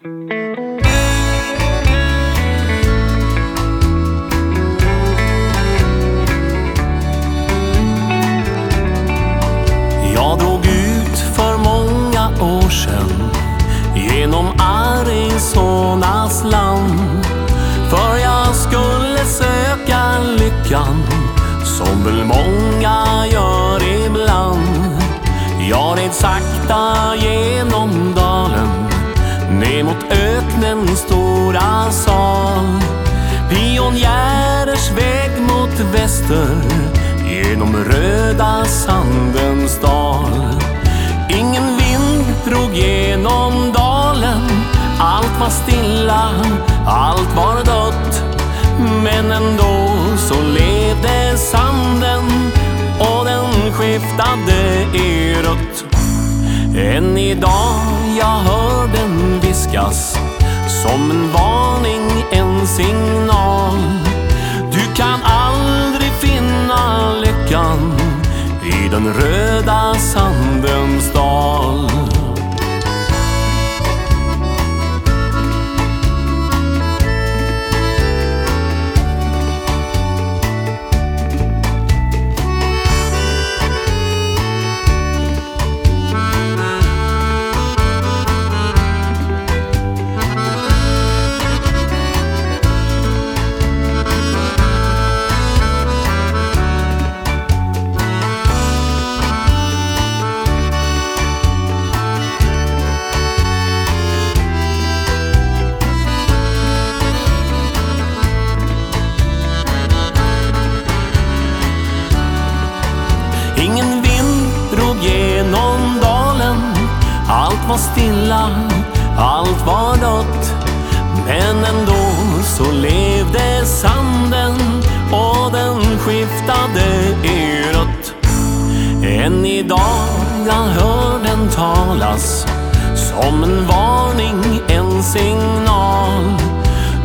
Jag drog ut för många år sedan genom Arizonas land för jag skulle söka lyckan som väl många gör ibland. Jag red sakta genom ner mot öknens stora sal. Pionjärers väg mot väster genom röda sandens dal. Ingen vind drog genom dalen, allt var stilla, allt var dött. Men ändå så levde sanden och den skiftade i rött. Än idag jag hör den som en varning, en signal. Du kan aldrig finna lyckan i den röda sandens dal. Allt var stilla, allt var dött. Men ändå så levde sanden och den skiftade i rött. Än idag jag hör den talas som en varning, en signal.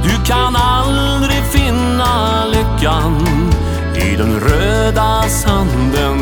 Du kan aldrig finna lyckan i den röda sanden